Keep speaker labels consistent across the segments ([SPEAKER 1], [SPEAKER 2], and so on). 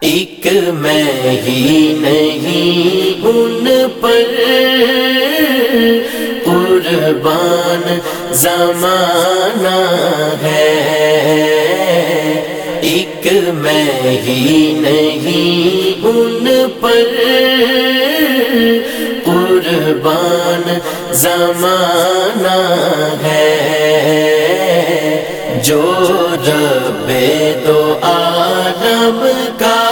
[SPEAKER 1] ایک میں ہی نہیں، ان پر قربان زمانہ ہے۔ ایک میں ہی نہیں، ان پر قربان زمانہ ہے۔ جو رب دو عالم کا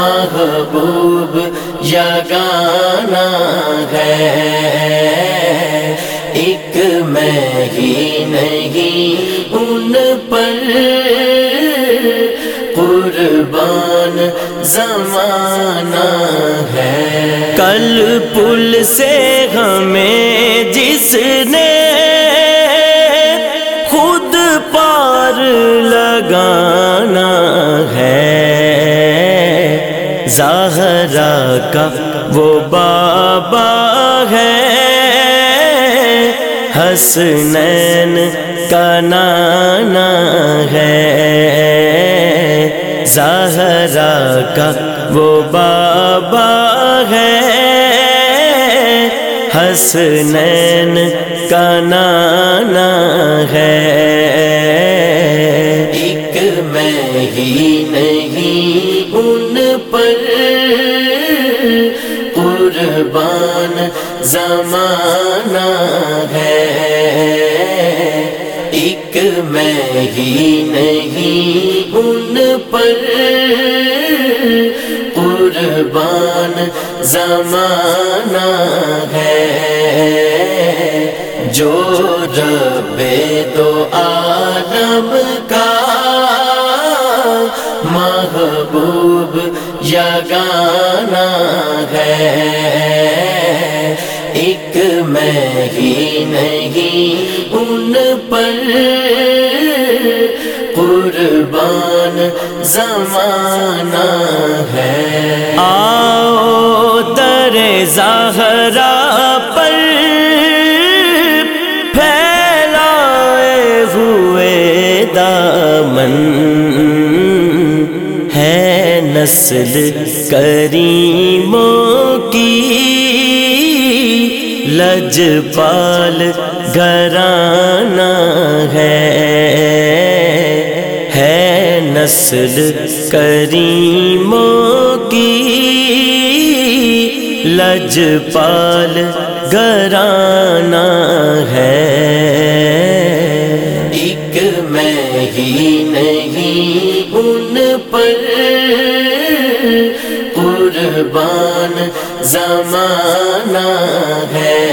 [SPEAKER 1] محبوب یگانا ہے۔ ایک میں ہی نہیں، ان پر قربان زمانہ ہے۔
[SPEAKER 2] کل پل سے ہمیں جس زہرا کا وہ بابا ہے۔ حسنین کا نانا ہے۔ زہرا کا وہ بابا ہے۔ حسنین کا نانا ہے۔
[SPEAKER 1] ایک میں ہی نہیں، ان پر قربان زمانہ ہے۔ ایک میں ہی نہیں، ان پر قربان زمانہ ہے۔ جو رب دو عالم کا محبوب جگانا ہے۔ ایک میں ہی نہیں ان پر قربان زمانہ ہے۔
[SPEAKER 2] آؤ در زہرا نسل کریموں کی لج پال گھرانا ہے ہے نسل کریموں کی لج پال گرانا ہے۔
[SPEAKER 1] ایک میں ہی نہیں، ان پر قربان زمانہ ہے۔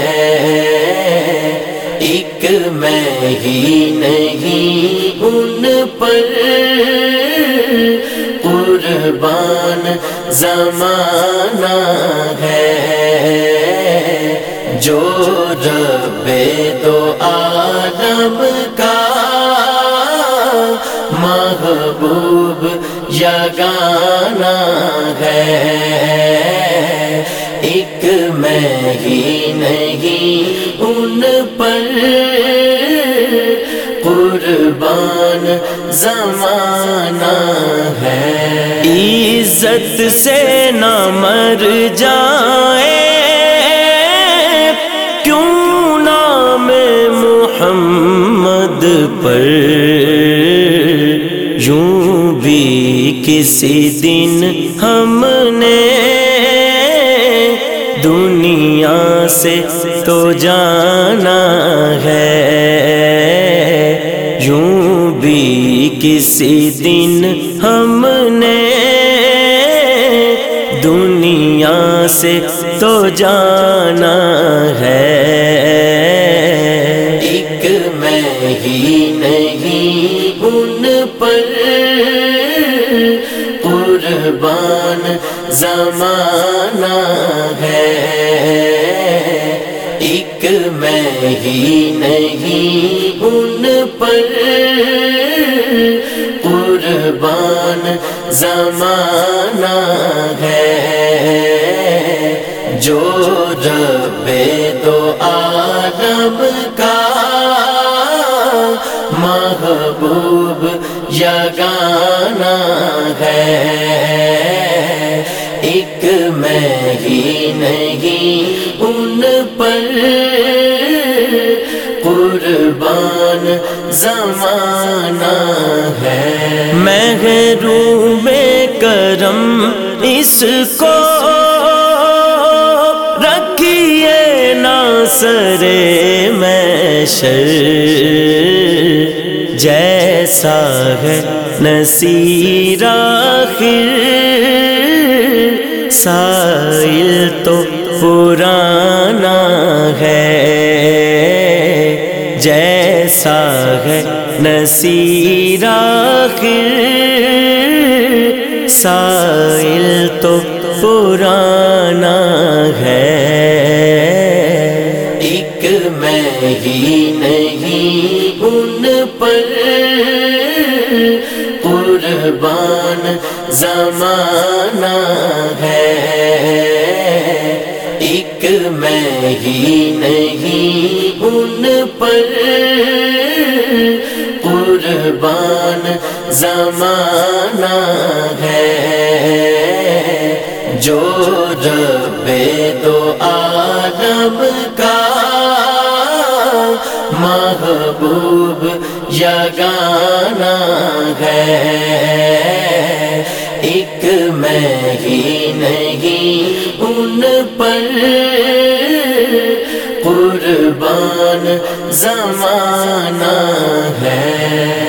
[SPEAKER 1] ایک میں ہی نہیں، ان پر قربان زمانہ ہے۔ جو رب دو عالم کا محبوب یگانا ہے۔ ایک میں ہی نہیں، ان پر قربان زمانہ ہے۔
[SPEAKER 2] عزت سے نہ مر جائے، کیوں نام محمد پر؟ کسی دن ہم نے دنیا سے تو جانا ہے۔ یوں بھی کسی دن ہم نے دنیا سے تو جانا ہے۔
[SPEAKER 1] ایک میں ہی نہیں، ان پر قربان زمانہ ہے۔ ایک میں ہی نہیں، ان پر قربان زمانہ ہے۔ جو رب دو عالم کا محبوب یگانا ہے۔ ایک میں ہی نہیں، ان پر قربان زمانہ ہے۔
[SPEAKER 2] محروم کرم اس کو رکھیے ناصر میں شر جیسا ہے نصیر آخر۔ سائل تو پرانا ہے۔ جیسا ہے نصیر آخر۔ سائل تو پرانا
[SPEAKER 1] پر قربان زمانہ ہے۔ ایک میں ہی نہیں، ان پر قربان زمانہ ہے۔ جو رب دو عالم کا جگانا ہے۔ ایک میں ہی نہیں ان پر قربان زمانہ ہے۔